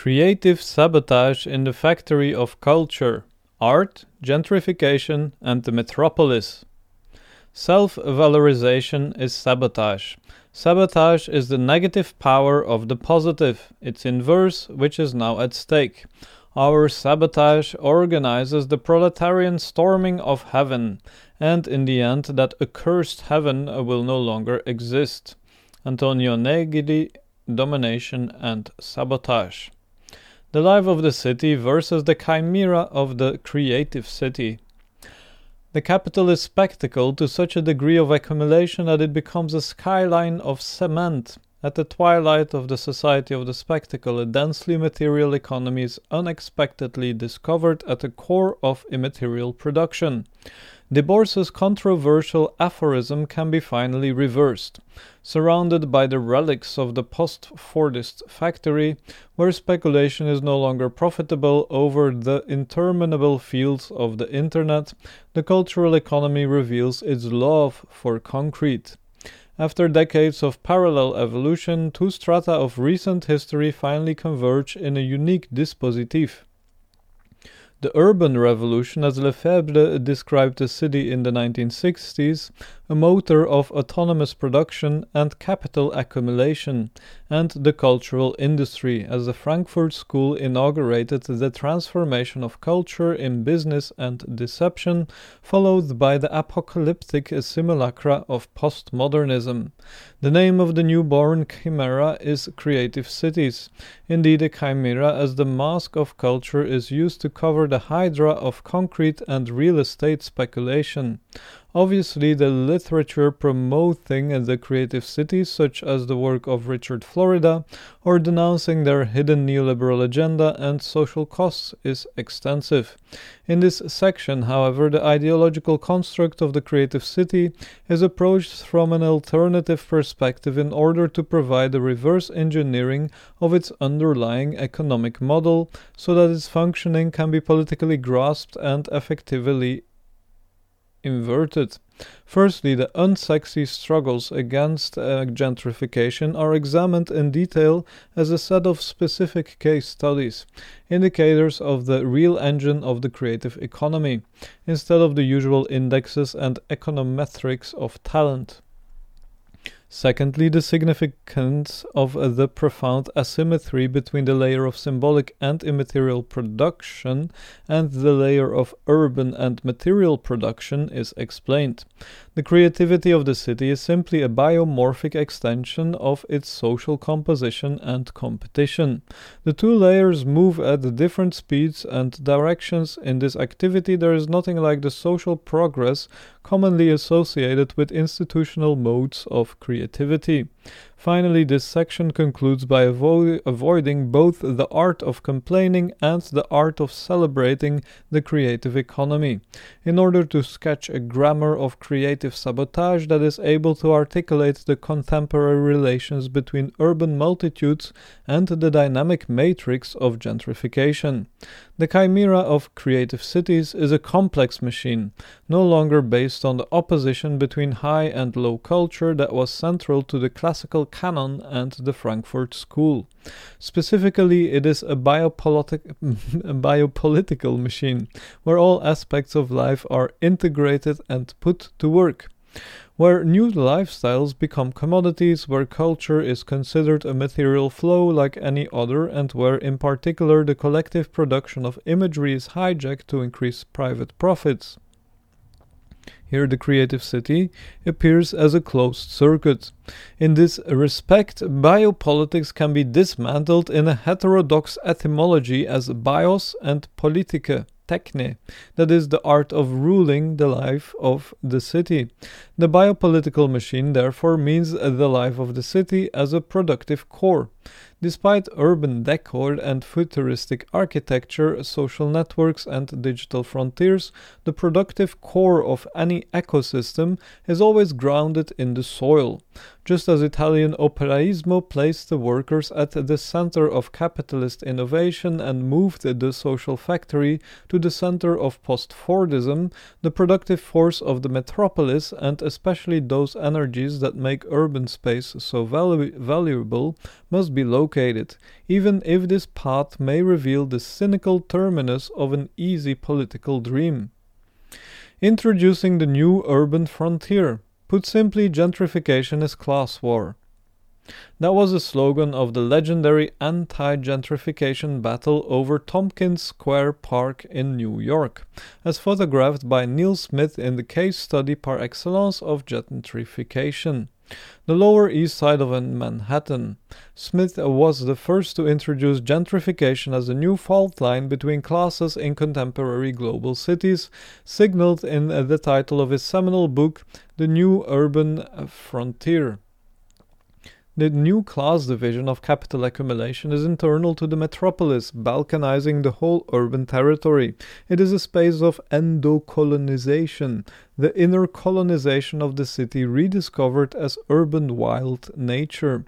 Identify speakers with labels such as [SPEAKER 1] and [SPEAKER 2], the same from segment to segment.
[SPEAKER 1] Creative sabotage in the factory of culture, art, gentrification, and the metropolis. Self valorization is sabotage. Sabotage is the negative power of the positive, its inverse, which is now at stake. Our sabotage organizes the proletarian storming of heaven, and in the end, that accursed heaven will no longer exist. Antonio Negri, Domination and Sabotage. The life of the city versus the chimera of the creative city. The capital is to such a degree of accumulation that it becomes a skyline of cement. At the twilight of the society of the spectacle, a densely material economy is unexpectedly discovered at the core of immaterial production. Debord's controversial aphorism can be finally reversed. Surrounded by the relics of the post Fordist factory, where speculation is no longer profitable over the interminable fields of the Internet, the cultural economy reveals its love for concrete. After decades of parallel evolution, two strata of recent history finally converge in a unique dispositif. The urban revolution, as Lefebvre described the city in the 1960s, a motor of autonomous production and capital accumulation, and the cultural industry, as the Frankfurt School inaugurated the transformation of culture in business and deception, followed by the apocalyptic simulacra of postmodernism. The name of the newborn chimera is Creative Cities. Indeed, a chimera, as the mask of culture, is used to cover the hydra of concrete and real estate speculation. Obviously, the literature promoting the creative cities, such as the work of Richard Florida, or denouncing their hidden neoliberal agenda and social costs, is extensive. In this section, however, the ideological construct of the creative city is approached from an alternative perspective in order to provide a reverse engineering of its underlying economic model so that its functioning can be politically grasped and effectively inverted. Firstly, the unsexy struggles against uh, gentrification are examined in detail as a set of specific case studies, indicators of the real engine of the creative economy, instead of the usual indexes and econometrics of talent. Secondly, the significance of uh, the profound asymmetry between the layer of symbolic and immaterial production and the layer of urban and material production is explained. The creativity of the city is simply a biomorphic extension of its social composition and competition. The two layers move at different speeds and directions. In this activity, there is nothing like the social progress commonly associated with institutional modes of creativity. Finally, this section concludes by avo- avoiding both the art of complaining and the art of celebrating the creative economy, in order to sketch a grammar of creative sabotage that is able to articulate the contemporary relations between urban multitudes and the dynamic matrix of gentrification. The chimera of creative cities is a complex machine, no longer based on the opposition between high and low culture that was central to the classical canon and the Frankfurt School. Specifically, it is a, biopolitic, a biopolitical machine where all aspects of life are integrated and put to work where new lifestyles become commodities, where culture is considered a material flow like any other, and where, in particular, the collective production of imagery is hijacked to increase private profits. Here, the creative city appears as a closed circuit. In this respect, biopolitics can be dismantled in a heterodox etymology as bios and politike techne, that is, the art of ruling the life of the city. The biopolitical machine, therefore, means the life of the city as a productive core. Despite urban decor and futuristic architecture, social networks, and digital frontiers, the productive core of any ecosystem is always grounded in the soil. Just as Italian operaismo placed the workers at the center of capitalist innovation and moved the social factory to the center of post-Fordism, the productive force of the metropolis and especially those energies that make urban space so valu- valuable must be located, even if this path may reveal the cynical terminus of an easy political dream. Introducing the new urban frontier. Put simply, gentrification is class war. That was the slogan of the legendary anti gentrification battle over Tompkins Square Park in New York, as photographed by Neil Smith in the case study par excellence of gentrification the Lower East Side of Manhattan. Smith was the first to introduce gentrification as a new fault line between classes in contemporary global cities, signaled in the title of his seminal book, The New Urban Frontier. The new class division of capital accumulation is internal to the metropolis, balkanizing the whole urban territory. It is a space of endocolonization, the inner colonization of the city rediscovered as urban wild nature.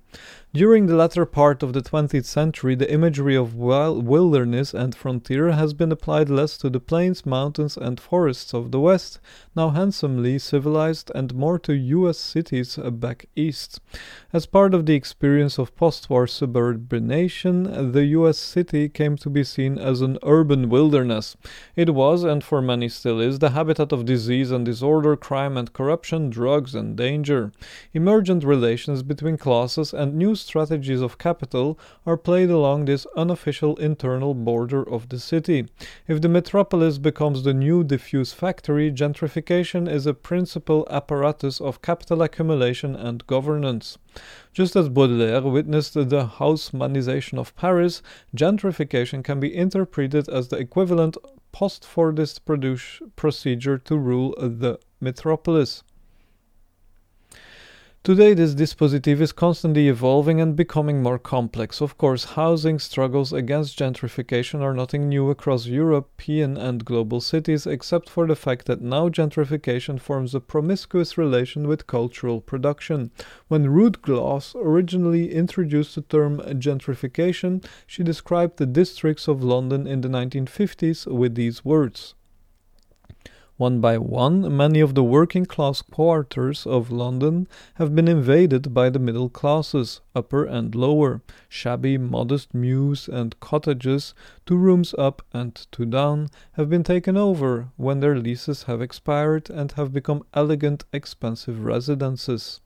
[SPEAKER 1] During the latter part of the 20th century, the imagery of wilderness and frontier has been applied less to the plains, mountains, and forests of the West, now handsomely civilized, and more to US cities uh, back east. As part of the experience of post war suburbanation, the US city came to be seen as an urban wilderness. It was, and for many still is, the habitat of disease and disorder, crime and corruption, drugs and danger. Emergent relations between classes and new strategies of capital are played along this unofficial internal border of the city. If the metropolis becomes the new diffuse factory, gentrification is a principal apparatus of capital accumulation and governance. Just as Baudelaire witnessed the Haussmannization of Paris, gentrification can be interpreted as the equivalent post-Fordist procedure to rule the metropolis. Today, this dispositif is constantly evolving and becoming more complex. Of course, housing struggles against gentrification are nothing new across European and global cities, except for the fact that now gentrification forms a promiscuous relation with cultural production. When Ruth Glass originally introduced the term gentrification, she described the districts of London in the 1950s with these words. One by one, many of the working class quarters of London have been invaded by the middle classes, upper and lower. Shabby, modest mews and cottages, two rooms up and two down, have been taken over when their leases have expired and have become elegant, expensive residences.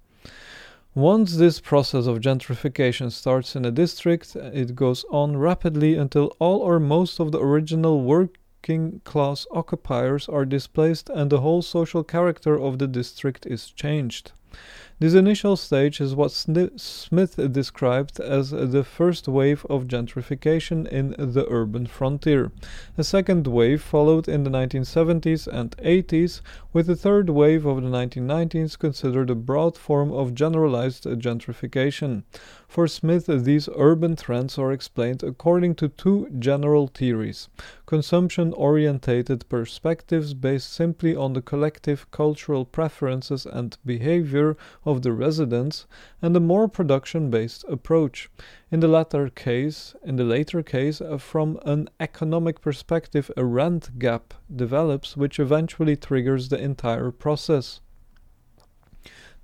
[SPEAKER 1] Once this process of gentrification starts in a district, it goes on rapidly until all or most of the original work working class occupiers are displaced and the whole social character of the district is changed. This initial stage is what Smith described as the first wave of gentrification in the urban frontier. A second wave followed in the 1970s and 80s, with the third wave of the 1990s considered a broad form of generalized gentrification. For Smith, these urban trends are explained according to two general theories consumption orientated perspectives based simply on the collective cultural preferences and behavior of the residents, and a more production based approach. In the latter case, in the later case, uh, from an economic perspective, a rent gap develops which eventually triggers the entire process.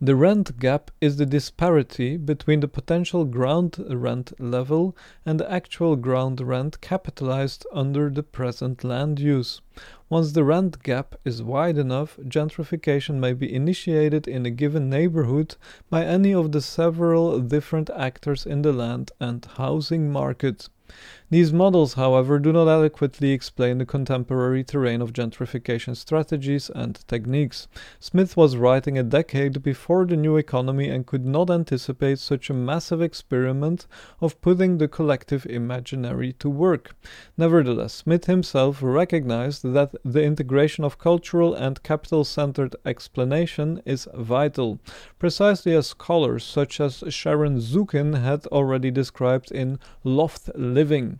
[SPEAKER 1] The rent gap is the disparity between the potential ground rent level and the actual ground rent capitalized under the present land use. Once the rent gap is wide enough, gentrification may be initiated in a given neighborhood by any of the several different actors in the land and housing market. These models, however, do not adequately explain the contemporary terrain of gentrification strategies and techniques. Smith was writing a decade before the new economy and could not anticipate such a massive experiment of putting the collective imaginary to work. Nevertheless, Smith himself recognized that the integration of cultural and capital centered explanation is vital, precisely as scholars such as Sharon Zukin had already described in Loft Living.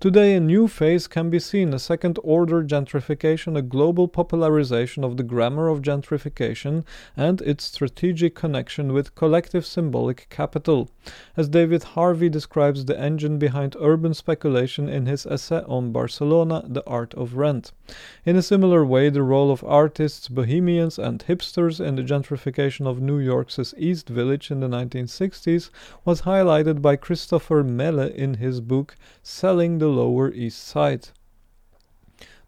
[SPEAKER 1] Today, a new phase can be seen a second order gentrification, a global popularization of the grammar of gentrification, and its strategic connection with collective symbolic capital. As David Harvey describes the engine behind urban speculation in his essay on Barcelona, The Art of Rent. In a similar way, the role of artists, bohemians, and hipsters in the gentrification of New York's East Village in the 1960s was highlighted by Christopher Mele in his book Selling the Lower East Side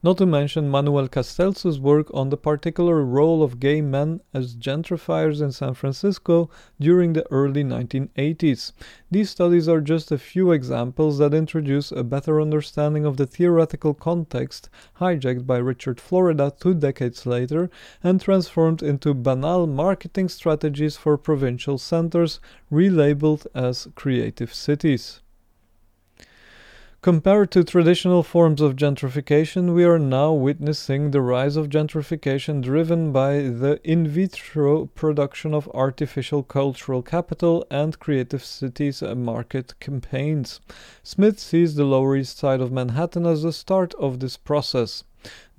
[SPEAKER 1] not to mention Manuel Castells' work on the particular role of gay men as gentrifiers in San Francisco during the early 1980s. These studies are just a few examples that introduce a better understanding of the theoretical context hijacked by Richard Florida two decades later and transformed into banal marketing strategies for provincial centers relabeled as creative cities. Compared to traditional forms of gentrification, we are now witnessing the rise of gentrification driven by the in vitro production of artificial cultural capital and creative cities market campaigns. Smith sees the Lower East Side of Manhattan as the start of this process.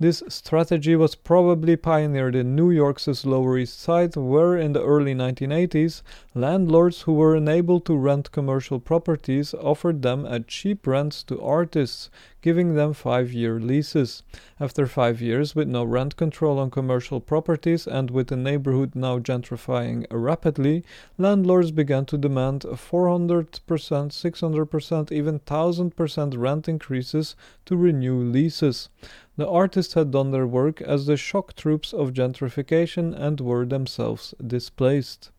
[SPEAKER 1] This strategy was probably pioneered in New York's Lower East Side, where in the early 1980s, landlords who were unable to rent commercial properties offered them at cheap rents to artists, giving them five year leases. After five years, with no rent control on commercial properties and with the neighborhood now gentrifying rapidly, landlords began to demand 400%, 600%, even 1000% rent increases to renew leases. The artists had done their work as the shock troops of gentrification and were themselves displaced.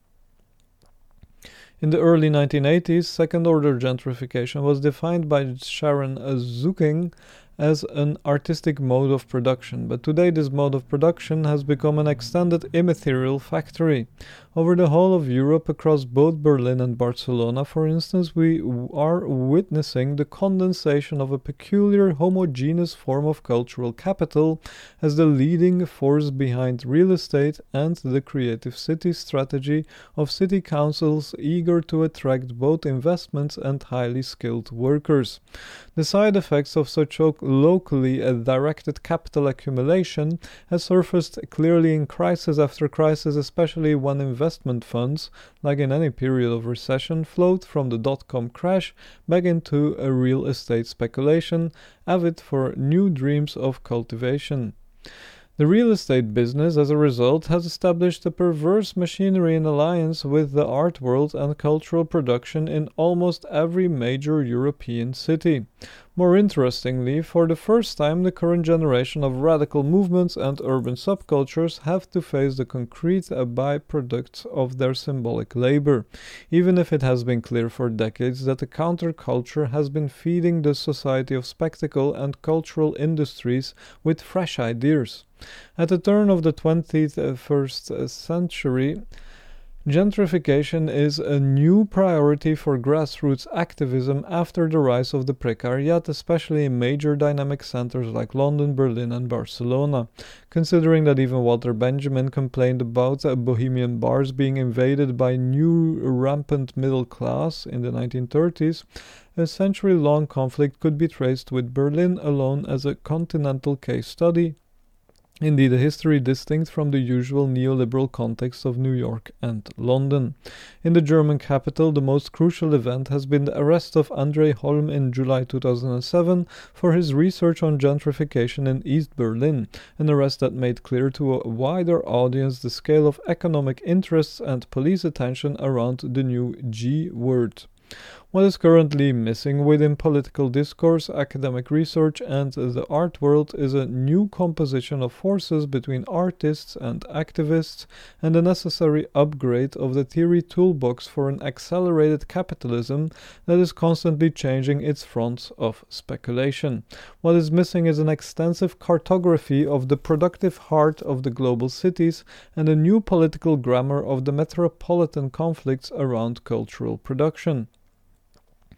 [SPEAKER 1] In the early 1980s, second order gentrification was defined by Sharon Zukin as an artistic mode of production, but today this mode of production has become an extended immaterial factory. Over the whole of Europe, across both Berlin and Barcelona, for instance, we are witnessing the condensation of a peculiar homogeneous form of cultural capital as the leading force behind real estate and the creative city strategy of city councils eager to attract both investments and highly skilled workers. The side effects of such locally uh, directed capital accumulation has surfaced clearly in crisis after crisis, especially when investment investment funds, like in any period of recession, flowed from the dot com crash back into a real estate speculation, avid for new dreams of cultivation. The real estate business, as a result, has established a perverse machinery in alliance with the art world and cultural production in almost every major European city. More interestingly, for the first time, the current generation of radical movements and urban subcultures have to face the concrete uh, byproducts of their symbolic labor, even if it has been clear for decades that the counterculture has been feeding the society of spectacle and cultural industries with fresh ideas. At the turn of the 21st uh, uh, century, Gentrification is a new priority for grassroots activism after the rise of the precariat, especially in major dynamic centers like London, Berlin, and Barcelona. Considering that even Walter Benjamin complained about uh, Bohemian bars being invaded by new rampant middle class in the 1930s, a century long conflict could be traced with Berlin alone as a continental case study Indeed, a history distinct from the usual neoliberal context of New York and London. In the German capital, the most crucial event has been the arrest of André Holm in July 2007 for his research on gentrification in East Berlin, an arrest that made clear to a wider audience the scale of economic interests and police attention around the new G word. What is currently missing within political discourse, academic research, and the art world is a new composition of forces between artists and activists, and a necessary upgrade of the theory toolbox for an accelerated capitalism that is constantly changing its fronts of speculation. What is missing is an extensive cartography of the productive heart of the global cities and a new political grammar of the metropolitan conflicts around cultural production.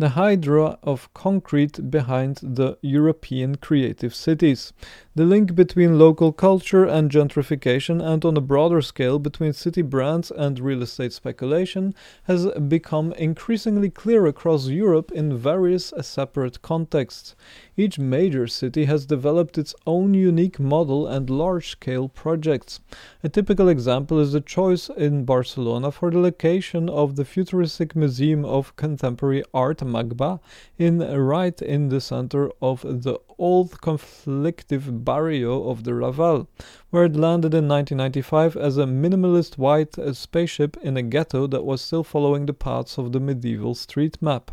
[SPEAKER 1] the hydra of concrete behind the European creative cities. The link between local culture and gentrification, and on a broader scale between city brands and real estate speculation, has become increasingly clear across Europe in various separate contexts. Each major city has developed its own unique model and large scale projects. A typical example is the choice in Barcelona for the location of the futuristic Museum of Contemporary Art MACBA in right in the center of the old conflictive barrio of the Raval, where it landed in 1995 as a minimalist white spaceship in a ghetto that was still following the paths of the medieval street map.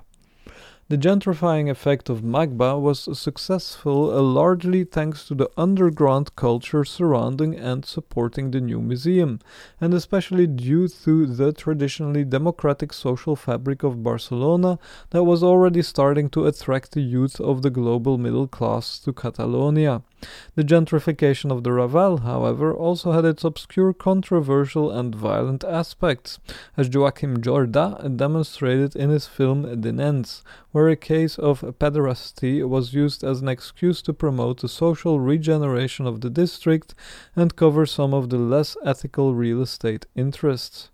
[SPEAKER 1] The gentrifying effect of MACBA was successful uh, largely thanks to the underground culture surrounding and supporting the new museum, and especially due to the traditionally democratic social fabric of Barcelona that was already starting to attract the youth of the global middle class to Catalonia. The gentrification of the Raval, however, also had its obscure, controversial, and violent aspects, as Joaquim Jorda demonstrated in his film De nens, where a case of pederasty was used as an excuse to promote the social regeneration of the district and cover some of the less ethical real estate interests.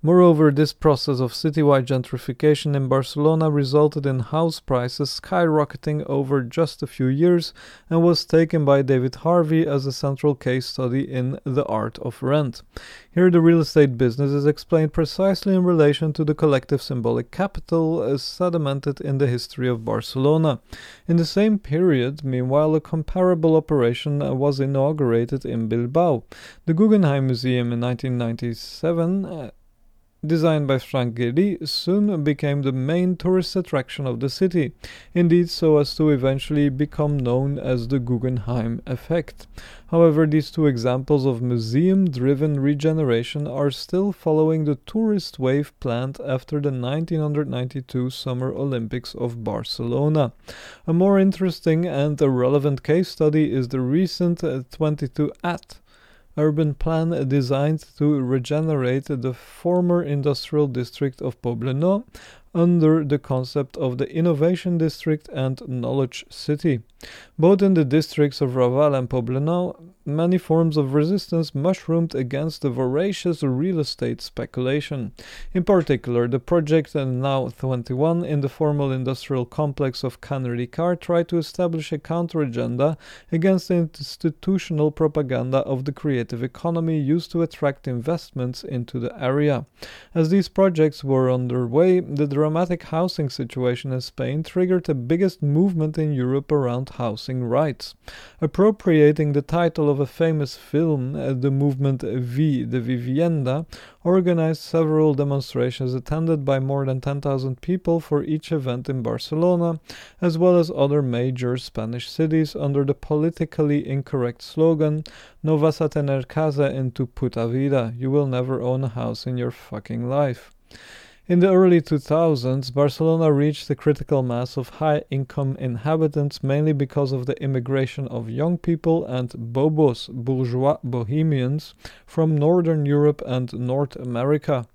[SPEAKER 1] Moreover, this process of citywide gentrification in Barcelona resulted in house prices skyrocketing over just a few years and was taken by David Harvey as a central case study in The Art of Rent. Here, the real estate business is explained precisely in relation to the collective symbolic capital uh, as sedimented in the history of Barcelona. In the same period, meanwhile, a comparable operation uh, was inaugurated in Bilbao. The Guggenheim Museum in 1997 uh, designed by Frank Gehry, soon became the main tourist attraction of the city, indeed so as to eventually become known as the Guggenheim effect. However, these two examples of museum-driven regeneration are still following the tourist wave planned after the 1992 Summer Olympics of Barcelona. A more interesting and a relevant case study is the recent 22 at urban plan designed to regenerate the former industrial district of Poblenou under the concept of the Innovation District and Knowledge City. Both in the districts of Raval and Poblenou, many forms of resistance mushroomed against the voracious real estate speculation. In particular, the project and now 21 in the formal industrial complex of Can Ricart tried to establish a counter agenda against the institutional propaganda of the creative economy used to attract investments into the area. As these projects were underway, the dramatic housing situation in Spain triggered the biggest movement in Europe around housing rights. Appropriating the title of a famous film, uh, the movement V de Vivienda organized several demonstrations attended by more than 10,000 people for each event in Barcelona, as well as other major Spanish cities under the politically incorrect slogan No vas a tener casa en tu puta vida, you will never own a house in your fucking life. In the early 2000s, Barcelona reached the critical mass of high income inhabitants mainly because of the immigration of young people and bobos, bourgeois bohemians, from Northern Europe and North America.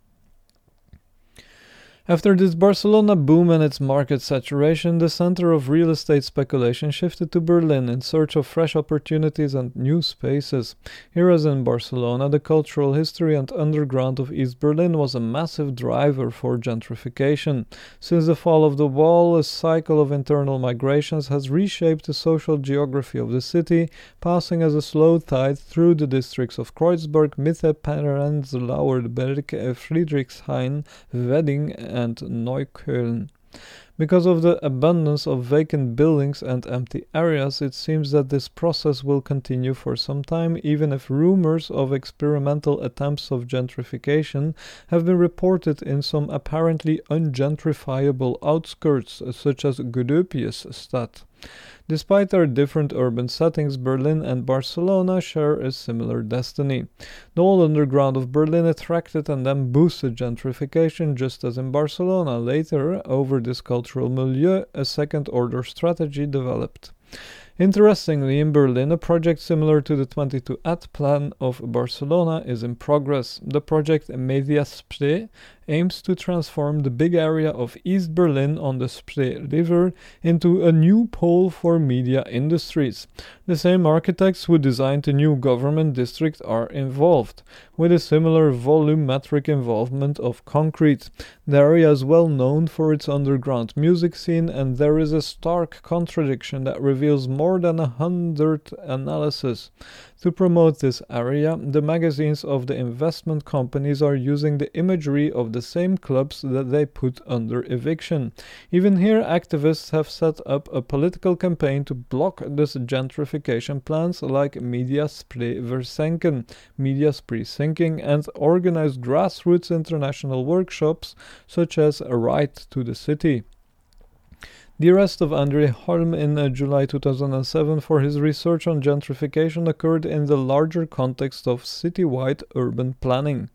[SPEAKER 1] After this Barcelona boom and its market saturation, the center of real estate speculation shifted to Berlin in search of fresh opportunities and new spaces. Here, as in Barcelona, the cultural history and underground of East Berlin was a massive driver for gentrification. Since the fall of the wall, a cycle of internal migrations has reshaped the social geography of the city, passing as a slow tide through the districts of Kreuzberg, Mitte, Prenzlauer Berg, Friedrichshain, Wedding, and Neukölln. Because of the abundance of vacant buildings and empty areas, it seems that this process will continue for some time, even if rumors of experimental attempts of gentrification have been reported in some apparently ungentrifiable outskirts, such as Gropiusstadt. Despite their different urban settings, Berlin and Barcelona share a similar destiny. The old underground of Berlin attracted and then boosted gentrification, just as in Barcelona. Later, over this cultural milieu, a second order strategy developed. Interestingly, in Berlin, a project similar to the 22 at plan of Barcelona is in progress. The project Mediaspree aims to transform the big area of East Berlin on the Spree River into a new pole for media industries. The same architects who designed the new government district are involved, with a similar volumetric involvement of concrete. The area is well known for its underground music scene, and there is a stark contradiction that reveals more than a hundred analyses. To promote this area, the magazines of the investment companies are using the imagery of the same clubs that they put under eviction. Even here, activists have set up a political campaign to block this gentrification plans like Media Spree Versenken, Sinking, and organized grassroots international workshops such as A Right to the City. The arrest of André Holm in uh, July 2007 for his research on gentrification occurred in the larger context of citywide urban planning.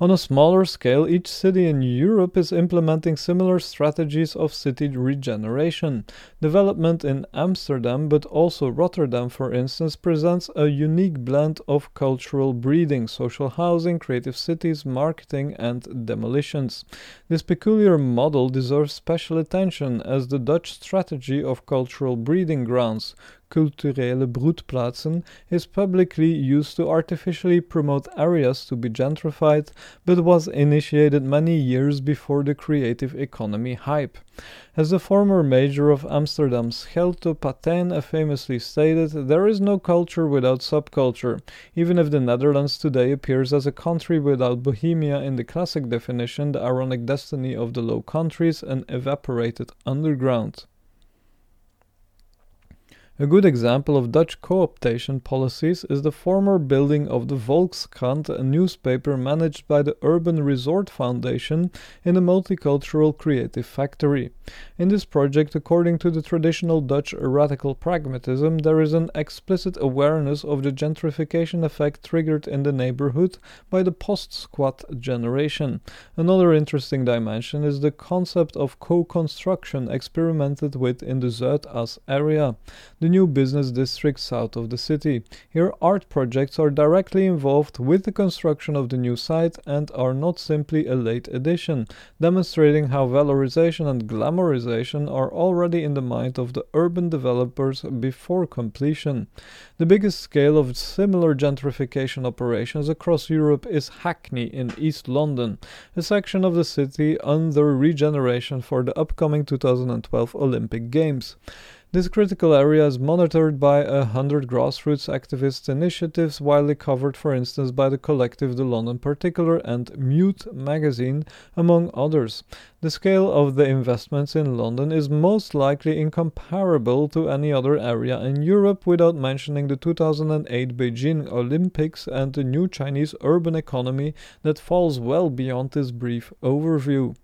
[SPEAKER 1] On a smaller scale, each city in Europe is implementing similar strategies of city regeneration. Development in Amsterdam, but also Rotterdam, for instance, presents a unique blend of cultural breeding, social housing, creative cities, marketing, and demolitions. This peculiar model deserves special attention as the Dutch strategy of cultural breeding grounds culturele broedplaatsen is publicly used to artificially promote areas to be gentrified, but was initiated many years before the creative economy hype. As the former mayor of Amsterdam Schelto Patijn famously stated, there is no culture without subculture, even if the Netherlands today appears as a country without Bohemia in the classic definition, the ironic destiny of the Low Countries, an evaporated underground. A good example of Dutch co-optation policies is the former building of the Volkskrant, a newspaper managed by the Urban Resort Foundation in a multicultural creative factory. In this project, according to the traditional Dutch radical pragmatism, there is an explicit awareness of the gentrification effect triggered in the neighborhood by the post-squat generation. Another interesting dimension is the concept of co-construction experimented with in the Zuidas area. The the new business district south of the city. Here, art projects are directly involved with the construction of the new site and are not simply a late addition, demonstrating how valorization and glamorization are already in the mind of the urban developers before completion. The biggest scale of similar gentrification operations across Europe is Hackney in East London, a section of the city under regeneration for the upcoming 2012 Olympic Games. This critical area is monitored by a hundred grassroots activist initiatives, widely covered, for instance, by the collective The London Particular and Mute magazine, among others. The scale of the investments in London is most likely incomparable to any other area in Europe, without mentioning the 2008 Beijing Olympics and the new Chinese urban economy that falls well beyond this brief overview.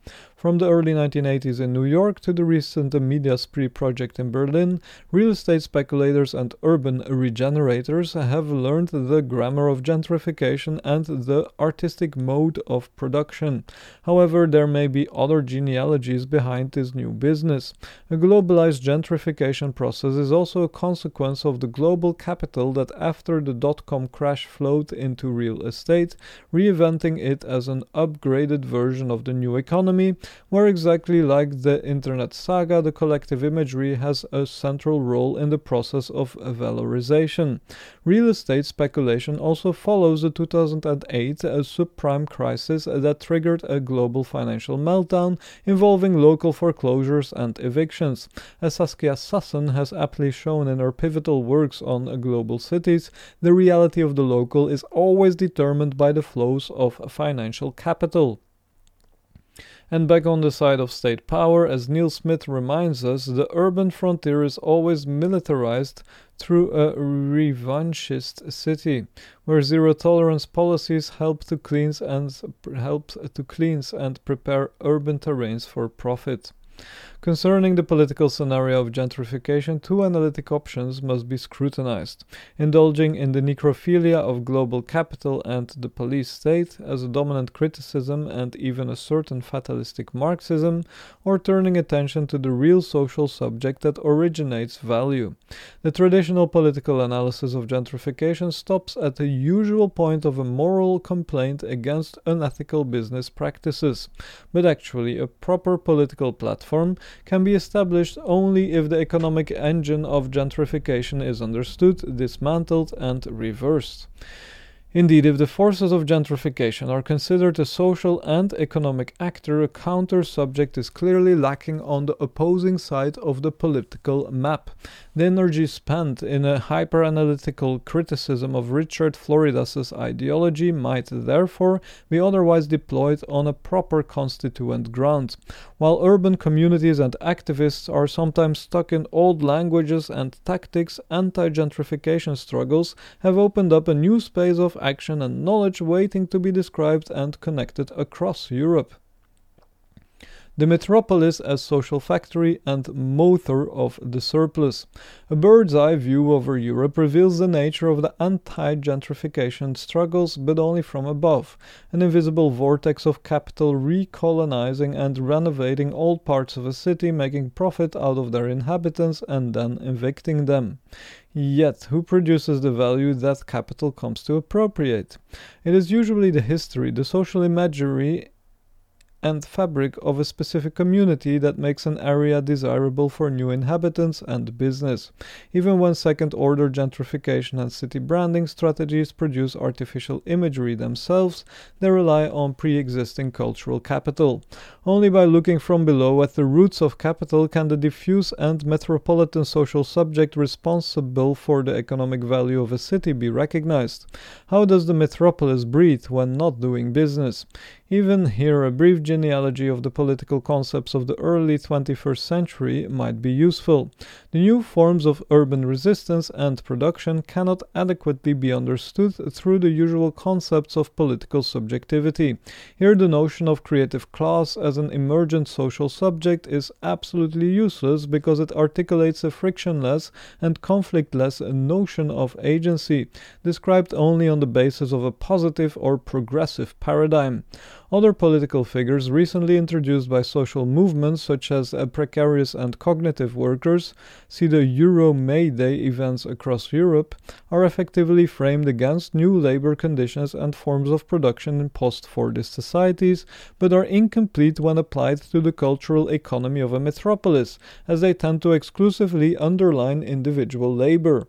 [SPEAKER 1] From the early 1980s in New York to the recent Media Spree project in Berlin, real estate speculators and urban regenerators have learned the grammar of gentrification and the artistic mode of production. However, there may be other genealogies behind this new business. A globalized gentrification process is also a consequence of the global capital that after the dot com crash flowed into real estate, reinventing it as an upgraded version of the new economy where exactly like the internet saga, the collective imagery has a central role in the process of valorization. Real estate speculation also follows the 2008 subprime crisis that triggered a global financial meltdown involving local foreclosures and evictions. As Saskia Sassen has aptly shown in her pivotal works on global cities, the reality of the local is always determined by the flows of financial capital. And back on the side of state power, as Neil Smith reminds us, the urban frontier is always militarized through a revanchist city, where zero tolerance policies help to cleanse and help to cleanse and prepare urban terrains for profit. Concerning the political scenario of gentrification, two analytic options must be scrutinized indulging in the necrophilia of global capital and the police state as a dominant criticism and even a certain fatalistic Marxism, or turning attention to the real social subject that originates value. The traditional political analysis of gentrification stops at the usual point of a moral complaint against unethical business practices, but actually a proper political platform can be established only if the economic engine of gentrification is understood, dismantled, and reversed. Indeed, if the forces of gentrification are considered a social and economic actor, a counter subject is clearly lacking on the opposing side of the political map. The energy spent in a hyperanalytical criticism of Richard Floridas's ideology might therefore be otherwise deployed on a proper constituent ground. While urban communities and activists are sometimes stuck in old languages and tactics, anti gentrification struggles have opened up a new space of action and knowledge waiting to be described and connected across Europe the metropolis as social factory and motor of the surplus. A bird's eye view over Europe reveals the nature of the anti gentrification struggles, but only from above an invisible vortex of capital recolonizing and renovating old parts of a city, making profit out of their inhabitants and then evicting them. Yet, who produces the value that capital comes to appropriate? It is usually the history, the social imagery and fabric of a specific community that makes an area desirable for new inhabitants and business. Even when second order gentrification and city branding strategies produce artificial imagery themselves, they rely on pre existing cultural capital. Only by looking from below at the roots of capital can the diffuse and metropolitan social subject responsible for the economic value of a city be recognized. How does the metropolis breathe when not doing business? Even here, a brief genealogy of the political concepts of the early 21st century might be useful. The new forms of urban resistance and production cannot adequately be understood through the usual concepts of political subjectivity. Here, the notion of creative class as an emergent social subject is absolutely useless because it articulates a frictionless and conflictless notion of agency, described only on the basis of a positive or progressive paradigm. Other political figures recently introduced by social movements such as uh, precarious and cognitive workers, see the Euro May Day events across Europe, are effectively framed against new labor conditions and forms of production in post Fordist societies, but are incomplete when applied to the cultural economy of a metropolis, as they tend to exclusively underline individual labor.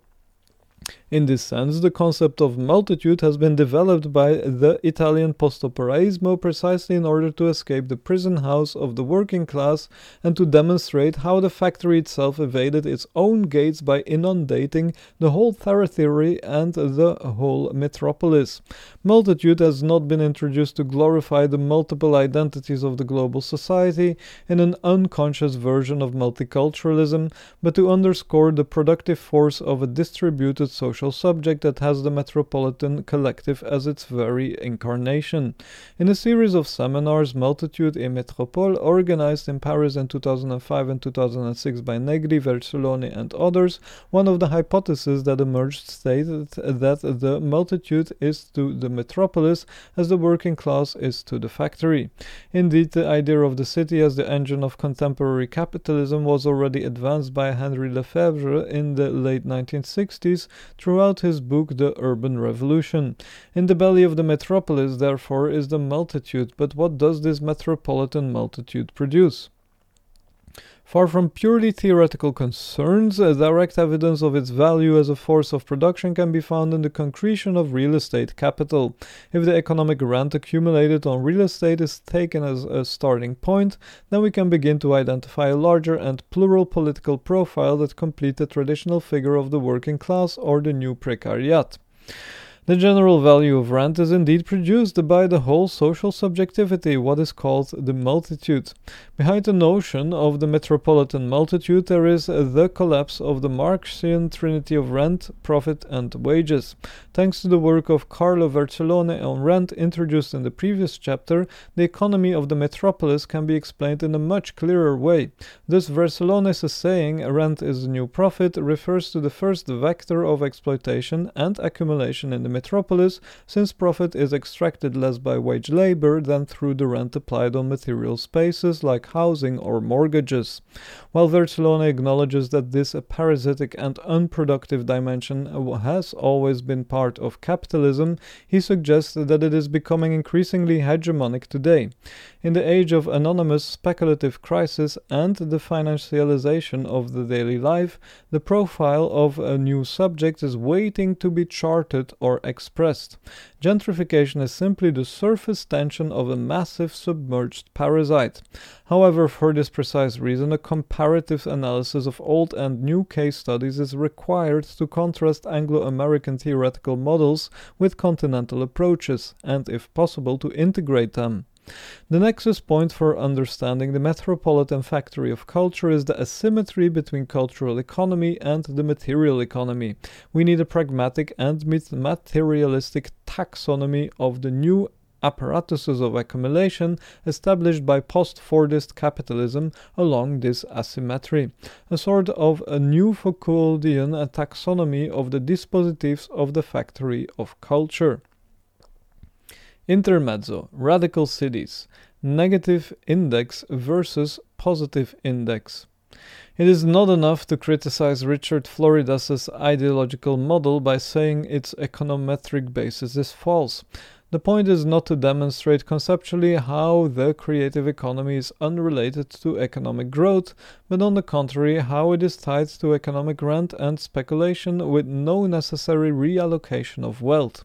[SPEAKER 1] In this sense, the concept of multitude has been developed by the Italian post-operaismo precisely in order to escape the prison house of the working class and to demonstrate how the factory itself evaded its own gates by inundating the whole theory and the whole metropolis. Multitude has not been introduced to glorify the multiple identities of the global society in an unconscious version of multiculturalism, but to underscore the productive force of a distributed social subject that has the metropolitan collective as its very incarnation. In a series of seminars, Multitude et Métropole, organized in Paris in 2005 and 2006 by Negri, Vercellone, and others, one of the hypotheses that emerged stated that the multitude is to the metropolis as the working class is to the factory. Indeed, the idea of the city as the engine of contemporary capitalism was already advanced by Henri Lefebvre in the late 1960s throughout his book The Urban Revolution. In the belly of the metropolis, therefore, is the multitude, but what does this metropolitan multitude produce? Far from purely theoretical concerns, a direct evidence of its value as a force of production can be found in the concretion of real estate capital. If the economic rent accumulated on real estate is taken as a starting point, then we can begin to identify a larger and plural political profile that complete the traditional figure of the working class or the new precariat. The general value of rent is indeed produced by the whole social subjectivity, what is called the multitude. Behind the notion of the metropolitan multitude, there is the collapse of the Marxian trinity of rent, profit, and wages. Thanks to the work of Carlo Vercellone on rent introduced in the previous chapter, the economy of the metropolis can be explained in a much clearer way. Thus, Vercellone's saying rent is a new profit refers to the first vector of exploitation and accumulation in the metropolis, since profit is extracted less by wage labor than through the rent applied on material spaces like housing or mortgages. While Vercellone acknowledges that this parasitic and unproductive dimension has always been part of capitalism, he suggests that it is becoming increasingly hegemonic today. In the age of anonymous speculative crisis and the financialization of the daily life, the profile of a new subject is waiting to be charted or expressed. Gentrification is simply the surface tension of a massive submerged parasite. However, for this precise reason, a comparative analysis of old and new case studies is required to contrast Anglo American theoretical models with continental approaches, and if possible, to integrate them. The nexus point for understanding the metropolitan factory of culture is the asymmetry between cultural economy and the material economy. We need a pragmatic and materialistic taxonomy of the new apparatuses of accumulation established by post Fordist capitalism along this asymmetry, a sort of a new Foucauldian taxonomy of the dispositives of the factory of culture. Intermezzo, radical cities, negative index versus positive index. It is not enough to criticize Richard Floridas's ideological model by saying its econometric basis is false. The point is not to demonstrate conceptually how the creative economy is unrelated to economic growth, but on the contrary, how it is tied to economic rent and speculation with no necessary reallocation of wealth.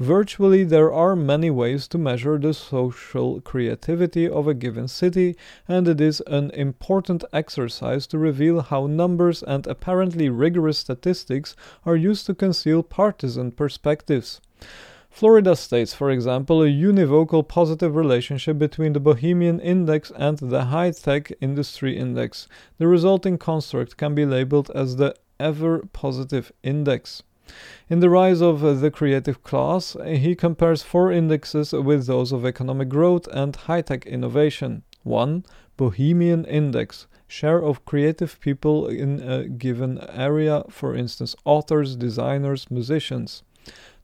[SPEAKER 1] Virtually, there are many ways to measure the social creativity of a given city, and it is an important exercise to reveal how numbers and apparently rigorous statistics are used to conceal partisan perspectives. Florida states, for example, a univocal positive relationship between the Bohemian Index and the High Tech Industry Index. The resulting construct can be labeled as the Ever Positive Index. In The Rise of uh, the Creative Class, he compares four indexes with those of economic growth and high tech innovation. 1. Bohemian Index share of creative people in a given area, for instance, authors, designers, musicians.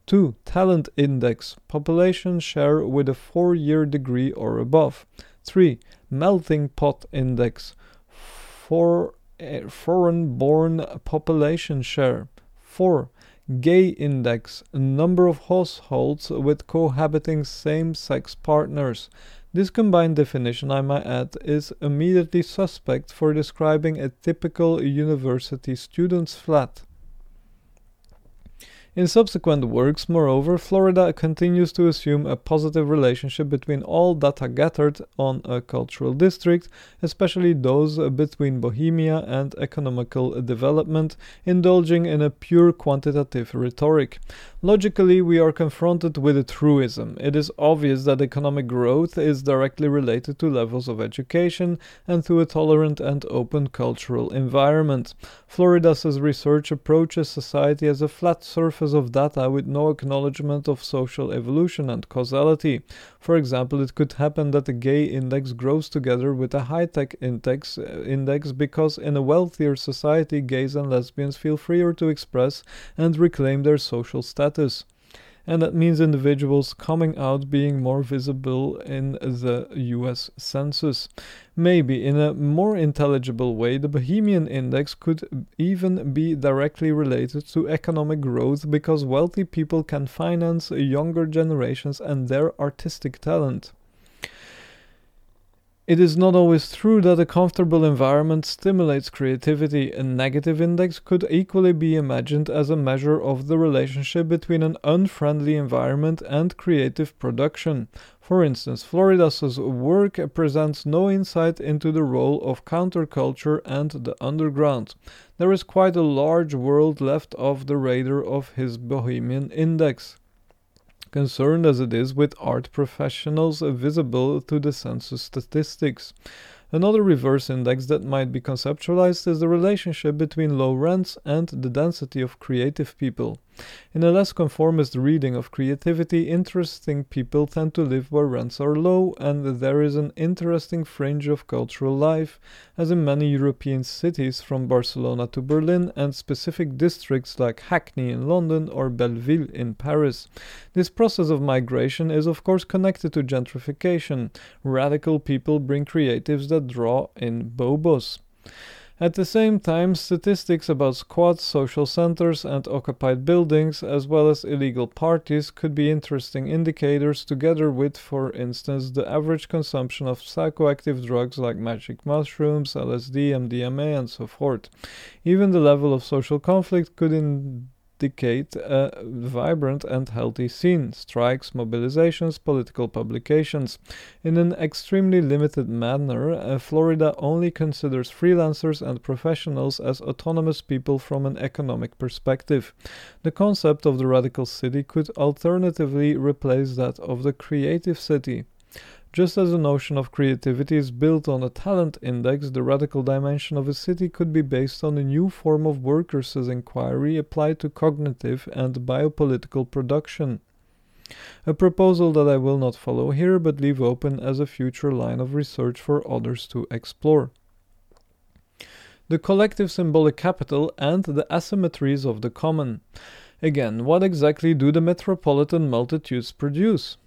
[SPEAKER 1] 2. Talent Index Population share with a 4 year degree or above. 3. Melting Pot Index For, uh, Foreign born population share. 4. Gay Index Number of households with cohabiting same sex partners. This combined definition, I might add, is immediately suspect for describing a typical university student's flat. In subsequent works, moreover, Florida continues to assume a positive relationship between all data gathered on a cultural district, especially those between Bohemia and economical development, indulging in a pure quantitative rhetoric. Logically, we are confronted with a truism. It is obvious that economic growth is directly related to levels of education and to a tolerant and open cultural environment. Florida's research approaches society as a flat surface of data with no acknowledgement of social evolution and causality. For example, it could happen that a gay index grows together with a high tech index, uh, index because in a wealthier society, gays and lesbians feel freer to express and reclaim their social status and that means individuals coming out being more visible in the US census. Maybe in a more intelligible way, the Bohemian Index could even be directly related to economic growth because wealthy people can finance younger generations and their artistic talent. It is not always true that a comfortable environment stimulates creativity. A negative index could equally be imagined as a measure of the relationship between an unfriendly environment and creative production. For instance, Floridas's work presents no insight into the role of counterculture and the underground. There is quite a large world left off the radar of his Bohemian Index. Concerned as it is with art professionals visible to the census statistics. Another reverse index that might be conceptualized is the relationship between low rents and the density of creative people. In a less conformist reading of creativity, interesting people tend to live where rents are low, and there is an interesting fringe of cultural life, as in many European cities from Barcelona to Berlin, and specific districts like Hackney in London or Belleville in Paris. This process of migration is, of course, connected to gentrification. Radical people bring creatives that draw in bobos. At the same time, statistics about squats, social centers, and occupied buildings, as well as illegal parties, could be interesting indicators, together with, for instance, the average consumption of psychoactive drugs like magic mushrooms, LSD, MDMA, and so forth. Even the level of social conflict could in- indicate a vibrant and healthy scene strikes, mobilizations, political publications. In an extremely limited manner, uh, Florida only considers freelancers and professionals as autonomous people from an economic perspective. The concept of the radical city could alternatively replace that of the creative city. Just as the notion of creativity is built on a talent index, the radical dimension of a city could be based on a new form of workers' inquiry applied to cognitive and biopolitical production. A proposal that I will not follow here but leave open as a future line of research for others to explore. The collective symbolic capital and the asymmetries of the common. Again, what exactly do the metropolitan multitudes produce?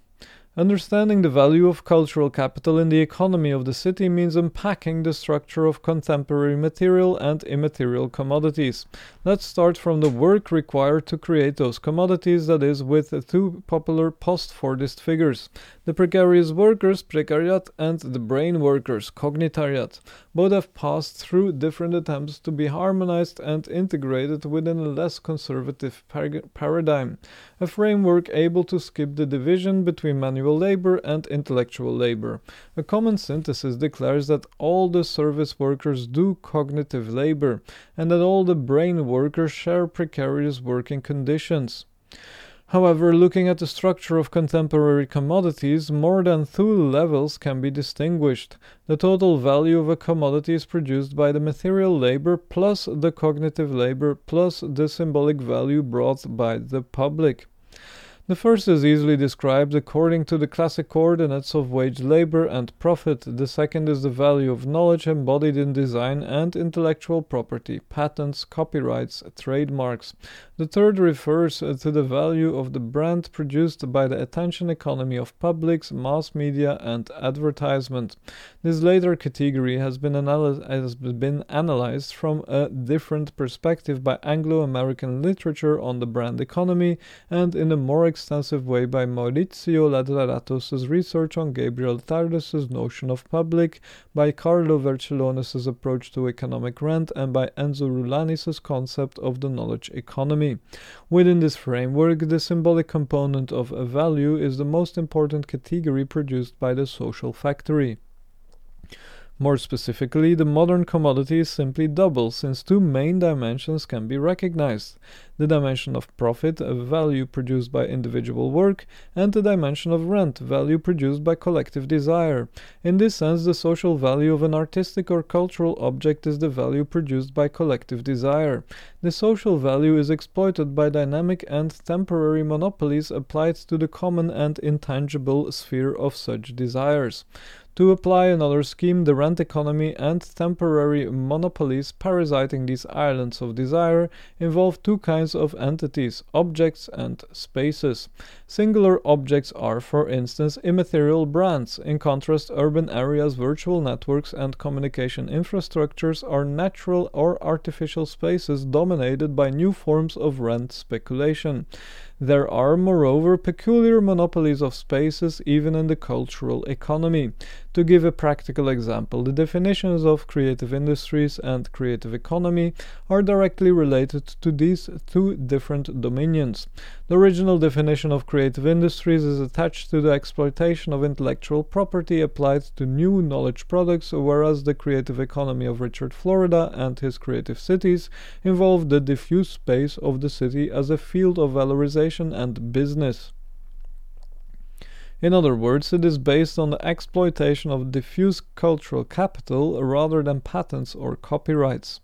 [SPEAKER 1] Understanding the value of cultural capital in the economy of the city means unpacking the structure of contemporary material and immaterial commodities. Let's start from the work required to create those commodities, that is, with two popular post Fordist figures the precarious workers, precariat, and the brain workers, cognitariat. Both have passed through different attempts to be harmonized and integrated within a less conservative par- paradigm, a framework able to skip the division between manual labor and intellectual labor. A common synthesis declares that all the service workers do cognitive labor, and that all the brain workers share precarious working conditions. However, looking at the structure of contemporary commodities, more than two levels can be distinguished. The total value of a commodity is produced by the material labor plus the cognitive labor plus the symbolic value brought by the public. The first is easily described according to the classic coordinates of wage labor and profit. The second is the value of knowledge embodied in design and intellectual property, patents, copyrights, trademarks. The third refers uh, to the value of the brand produced by the attention economy of publics, mass media, and advertisement. This later category has been, analy- has been analyzed from a different perspective by Anglo American literature on the brand economy and in a more extensive way by Maurizio Lazzarato's research on Gabriel Tarde's notion of public, by Carlo Vercellone's approach to economic rent, and by Enzo Rullani's concept of the knowledge economy. Within this framework, the symbolic component of a value is the most important category produced by the social factory. More specifically, the modern commodity is simply double, since two main dimensions can be recognized the dimension of profit, a value produced by individual work, and the dimension of rent, value produced by collective desire. In this sense, the social value of an artistic or cultural object is the value produced by collective desire. The social value is exploited by dynamic and temporary monopolies applied to the common and intangible sphere of such desires. To apply another scheme, the rent economy and temporary monopolies parasiting these islands of desire involve two kinds of entities objects and spaces. Singular objects are, for instance, immaterial brands. In contrast, urban areas, virtual networks, and communication infrastructures are natural or artificial spaces dominated by new forms of rent speculation. There are, moreover, peculiar monopolies of spaces even in the cultural economy. To give a practical example, the definitions of creative industries and creative economy are directly related to these two different dominions. The original definition of creative industries is attached to the exploitation of intellectual property applied to new knowledge products, whereas the creative economy of Richard Florida and his creative cities involved the diffuse space of the city as a field of valorization and business. In other words, it is based on the exploitation of diffuse cultural capital rather than patents or copyrights.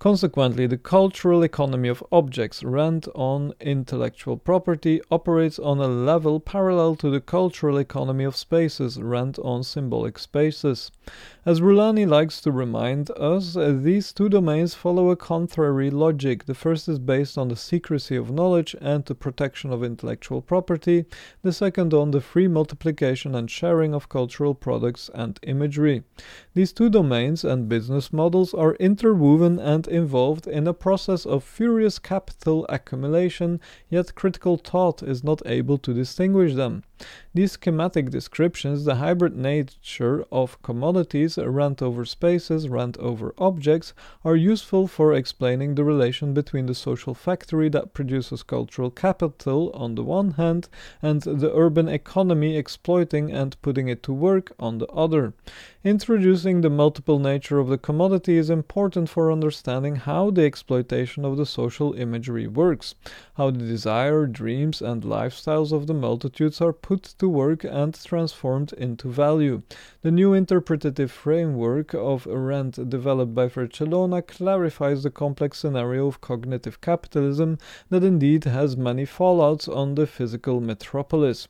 [SPEAKER 1] Consequently, the cultural economy of objects rent on intellectual property operates on a level parallel to the cultural economy of spaces rent on symbolic spaces. As Rullani likes to remind us, uh, these two domains follow a contrary logic. The first is based on the secrecy of knowledge and the protection of intellectual property, the second on the free multiplication and sharing of cultural products and imagery. These two domains and business models are interwoven and involved in a process of furious capital accumulation, yet critical thought is not able to distinguish them. These schematic descriptions, the hybrid nature of commodities, rent over spaces, rent over objects, are useful for explaining the relation between the social factory that produces cultural capital on the one hand and the urban economy exploiting and putting it to work on the other. Introducing the multiple nature of the commodity is important for understanding how the exploitation of the social imagery works, how the desire, dreams, and lifestyles of the multitudes are put to work and transformed into value. The new interpretative framework of rent developed by Vercellone clarifies the complex scenario of cognitive capitalism that indeed has many fallouts on the physical metropolis.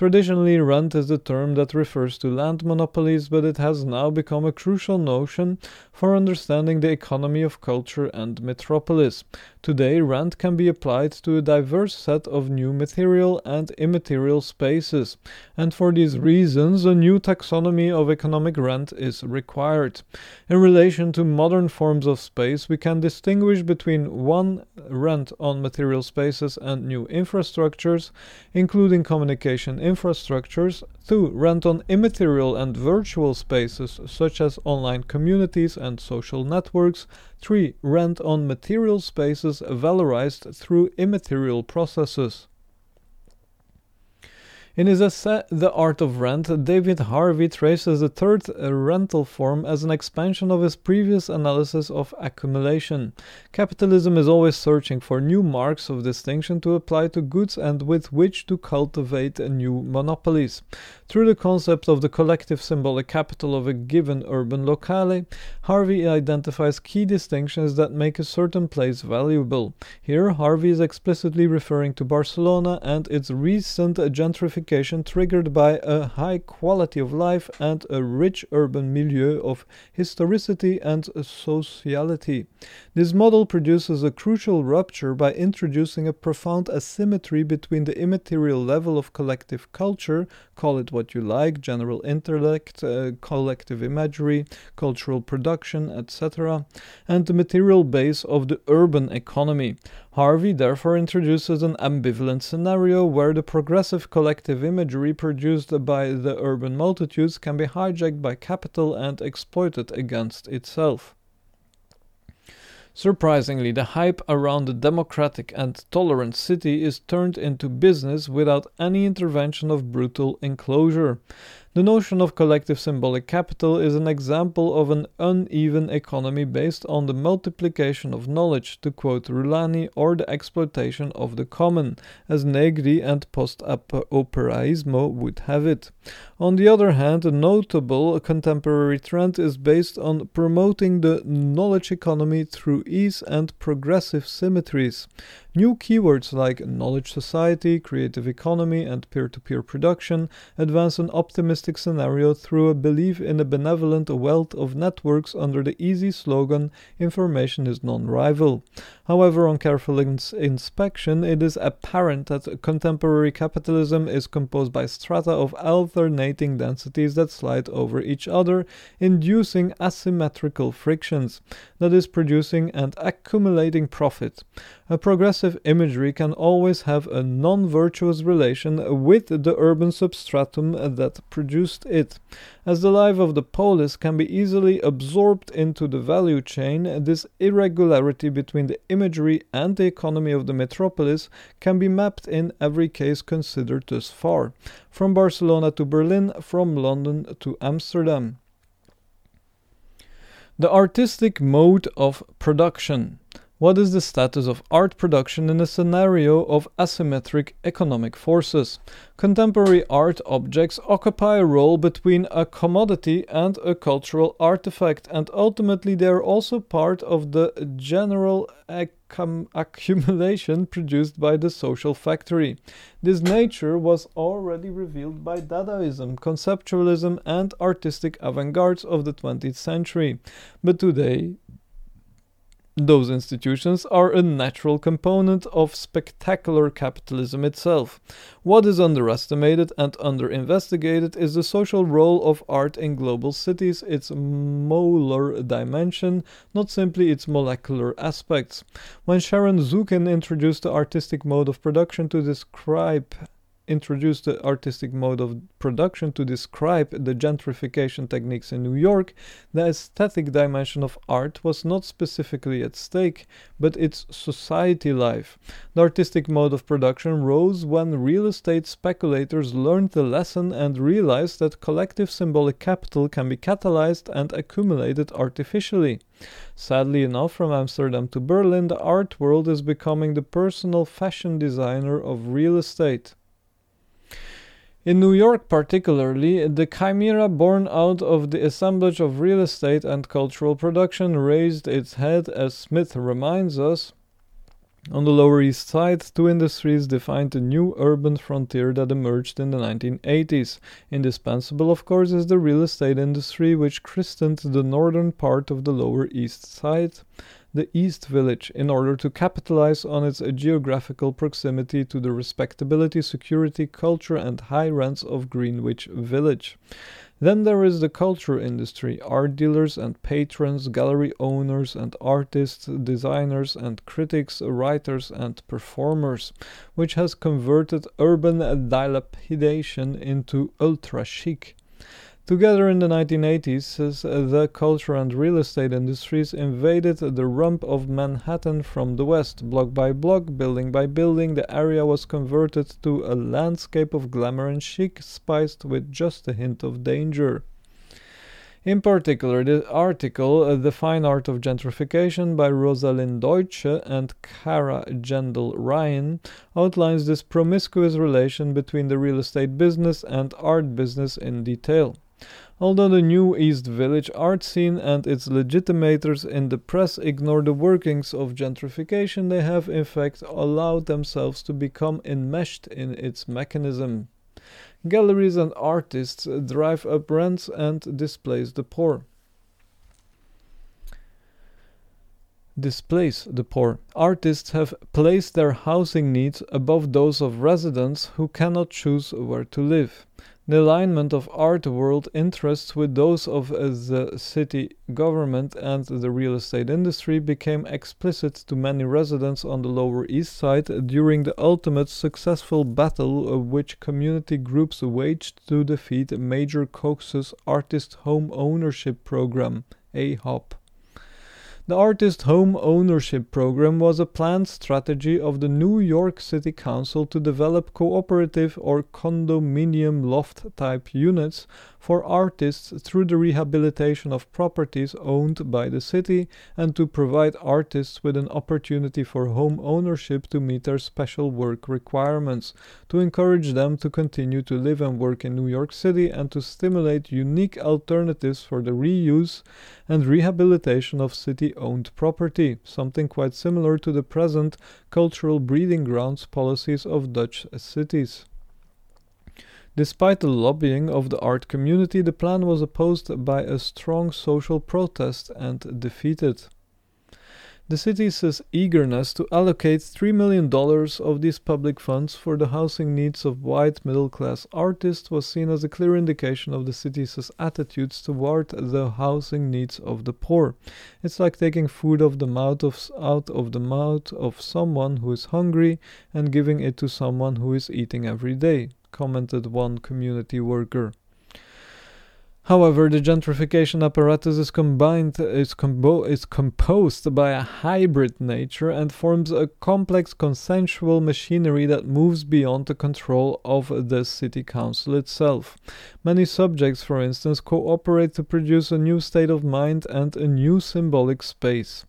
[SPEAKER 1] Traditionally, rent is the term that refers to land monopolies, but it has now become a crucial notion for understanding the economy of culture and metropolis. Today, rent can be applied to a diverse set of new material and immaterial spaces, and for these reasons, a new taxonomy of economic rent is required. In relation to modern forms of space, we can distinguish between 1. rent on material spaces and new infrastructures, including communication infrastructures, 2. rent on immaterial and virtual spaces, such as online communities and social networks, 3. Rent on material spaces valorized through immaterial processes. In his essay The Art of Rent, David Harvey traces the third uh, rental form as an expansion of his previous analysis of accumulation. Capitalism is always searching for new marks of distinction to apply to goods and with which to cultivate new monopolies. Through the concept of the collective symbolic capital of a given urban locale, Harvey identifies key distinctions that make a certain place valuable. Here, Harvey is explicitly referring to Barcelona and its recent gentrification triggered by a high quality of life and a rich urban milieu of historicity and sociality. This model produces a crucial rupture by introducing a profound asymmetry between the immaterial level of collective culture, call it what you like, general intellect, uh, collective imagery, cultural production, etc., and the material base of the urban economy. Harvey therefore introduces an ambivalent scenario where the progressive collective imagery produced by the urban multitudes can be hijacked by capital and exploited against itself. Surprisingly, the hype around the democratic and tolerant city is turned into business without any intervention of brutal enclosure. The notion of collective symbolic capital is an example of an uneven economy based on the multiplication of knowledge, to quote Rullani, or the exploitation of the common, as Negri and post-operaismo would have it. On the other hand, a notable contemporary trend is based on promoting the knowledge economy through ease and progressive symmetries. New keywords like knowledge society, creative economy, and peer to peer production advance an optimistic scenario through a belief in a benevolent wealth of networks under the easy slogan information is non rival. However, on careful ins- inspection, it is apparent that contemporary capitalism is composed by strata of alternating densities that slide over each other, inducing asymmetrical frictions, that is, producing and accumulating profit. A progressive imagery can always have a non virtuous relation with the urban substratum that produced it. As the life of the polis can be easily absorbed into the value chain, this irregularity between the imagery and the economy of the metropolis can be mapped in every case considered thus far, from Barcelona to Berlin, from London to Amsterdam. The artistic mode of production. What is the status of art production in a scenario of asymmetric economic forces? Contemporary art objects occupy a role between a commodity and a cultural artifact, and ultimately they are also part of the general accum- accumulation produced by the social factory. This nature was already revealed by Dadaism, conceptualism, and artistic avant gardes of the 20th century. But today, those institutions are a natural component of spectacular capitalism itself. What is underestimated and underinvestigated is the social role of art in global cities, its molar dimension, not simply its molecular aspects. When Sharon Zukin introduced the artistic mode of production to describe introduced the artistic mode of production to describe the gentrification techniques in New York, the aesthetic dimension of art was not specifically at stake, but its society life. The artistic mode of production rose when real estate speculators learned the lesson and realized that collective symbolic capital can be catalyzed and accumulated artificially. Sadly enough, from Amsterdam to Berlin, the art world is becoming the personal fashion designer of real estate. In New York, particularly, the chimera born out of the assemblage of real estate and cultural production raised its head, as Smith reminds us. On the Lower East Side, two industries defined the new urban frontier that emerged in the 1980s. Indispensable, of course, is the real estate industry, which christened the northern part of the Lower East Side the East Village in order to capitalize on its geographical proximity to the respectability, security, culture, and high rents of Greenwich Village. Then there is the culture industry, art dealers and patrons, gallery owners and artists, designers and critics, writers and performers, which has converted urban dilapidation into ultra chic. Together in the 1980s, the culture and real estate industries invaded the rump of Manhattan from the west. Block by block, building by building, the area was converted to a landscape of glamour and chic, spiced with just a hint of danger. In particular, the article uh, The Fine Art of Gentrification by Rosalyn Deutsche and Cara Gendel Ryan outlines this promiscuous relation between the real estate business and art business in detail. Although the new East Village art scene and its legitimators in the press ignore the workings of gentrification, they have in fact allowed themselves to become enmeshed in its mechanism. Galleries and artists drive up rents and displace the poor. displace the poor. Artists have placed their housing needs above those of residents who cannot choose where to live. The alignment of art world interests with those of uh, the city government and the real estate industry became explicit to many residents on the Lower East Side during the ultimate successful battle which community groups waged to defeat Mayor Koch's Artist Home Ownership Program, AHOP. The Artist Home Ownership Program was a planned strategy of the New York City Council to develop cooperative or condominium loft type units for artists through the rehabilitation of properties owned by the city and to provide artists with an opportunity for home ownership to meet their special work requirements, to encourage them to continue to live and work in New York City and to stimulate unique alternatives for the reuse and rehabilitation of city owned property, something quite similar to the present cultural breeding grounds policies of Dutch cities. Despite the lobbying of the art community, the plan was opposed by a strong social protest and defeated. The city's eagerness to allocate $3 million of these public funds for the housing needs of white middle class artists was seen as a clear indication of the city's attitudes toward the housing needs of the poor. It's like taking food of of, out of the mouth of someone who is hungry and giving it to someone who is eating every day commented one community worker. However, the gentrification apparatus is combined is, combo- is composed by a hybrid nature and forms a complex consensual machinery that moves beyond the control of the city council itself. Many subjects, for instance, cooperate to produce a new state of mind and a new symbolic space.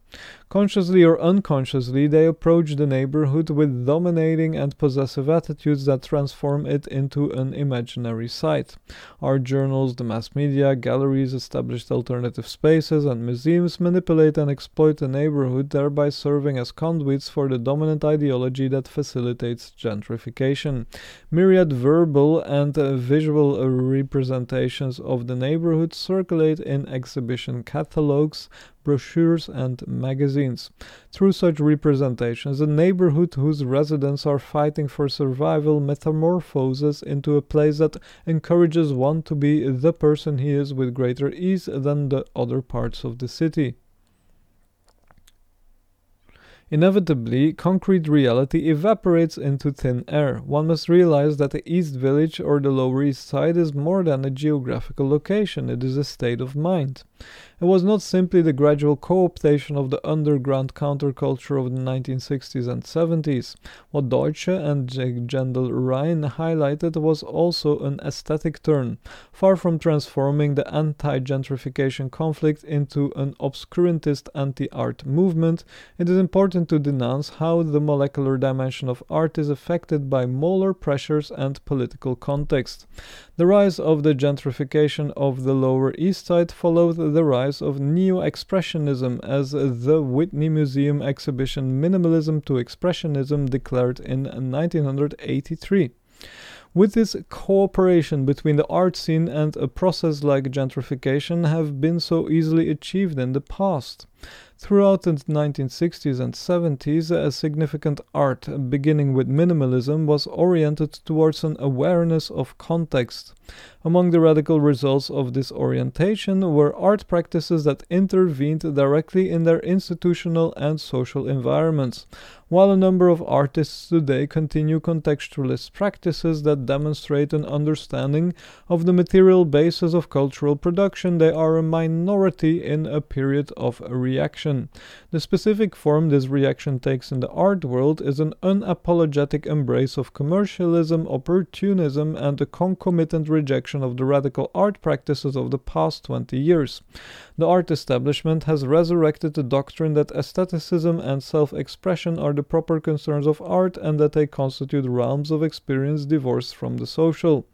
[SPEAKER 1] Consciously or unconsciously, they approach the neighborhood with dominating and possessive attitudes that transform it into an imaginary site. Art journals, the mass media, galleries, established alternative spaces, and museums manipulate and exploit the neighborhood, thereby serving as conduits for the dominant ideology that facilitates gentrification. Myriad verbal and uh, visual representations of the neighborhood circulate in exhibition catalogs, brochures, and magazines. Through such representations, a neighborhood whose residents are fighting for survival metamorphoses into a place that encourages one to be the person he is with greater ease than the other parts of the city. Inevitably, concrete reality evaporates into thin air. One must realize that the East Village or the Lower East Side is more than a geographical location, it is a state of mind. It was not simply the gradual co-optation of the underground counterculture of the 1960s and 70s. What Deutsche and Gendel Ryan highlighted was also an aesthetic turn. Far from transforming the anti-gentrification conflict into an obscurantist anti-art movement, it is important to denounce how the molecular dimension of art is affected by molar pressures and political context. The rise of the gentrification of the Lower East Side followed the rise of neo-expressionism as the Whitney Museum exhibition Minimalism to Expressionism declared in 1983. With this cooperation between the art scene and a process like gentrification have been so easily achieved in the past. Throughout the 1960s and 70s, a significant art, beginning with minimalism, was oriented towards an awareness of context. Among the radical results of this orientation were art practices that intervened directly in their institutional and social environments, while a number of artists today continue contextualist practices that demonstrate an understanding of the material basis of cultural production, they are a minority in a period of reaction. The specific form this reaction takes in the art world is an unapologetic embrace of commercialism, opportunism, and a concomitant rejection of the radical art practices of the past 20 years. The art establishment has resurrected the doctrine that aestheticism and self expression are the proper concerns of art and that they constitute realms of experience divorced from the social.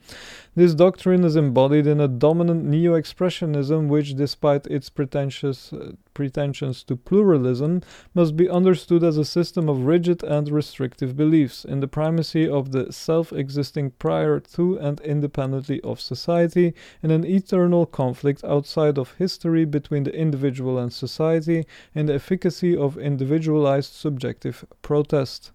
[SPEAKER 1] This doctrine is embodied in a dominant neo expressionism, which, despite its pretentious, uh, pretensions to pluralism, must be understood as a system of rigid and restrictive beliefs in the primacy of the self existing prior to and independently of society, in an eternal conflict outside of history between the individual and society, in the efficacy of individualized subjective protest.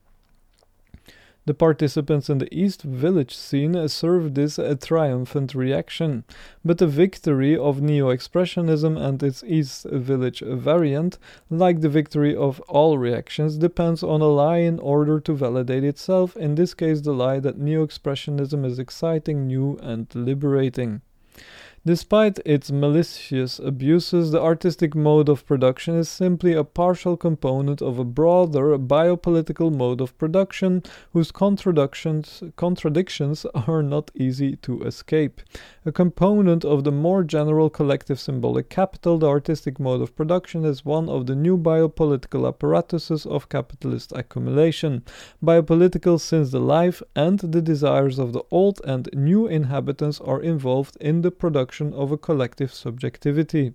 [SPEAKER 1] The participants in the East Village scene served this a triumphant reaction, but the victory of neo-expressionism and its East Village variant, like the victory of all reactions, depends on a lie in order to validate itself, in this case the lie that neo-expressionism is exciting, new and liberating. Despite its malicious abuses, the artistic mode of production is simply a partial component of a broader biopolitical mode of production whose contradictions, contradictions are not easy to escape. A component of the more general collective symbolic capital, the artistic mode of production is one of the new biopolitical apparatuses of capitalist accumulation. Biopolitical since the life and the desires of the old and new inhabitants are involved in the production production of a collective subjectivity.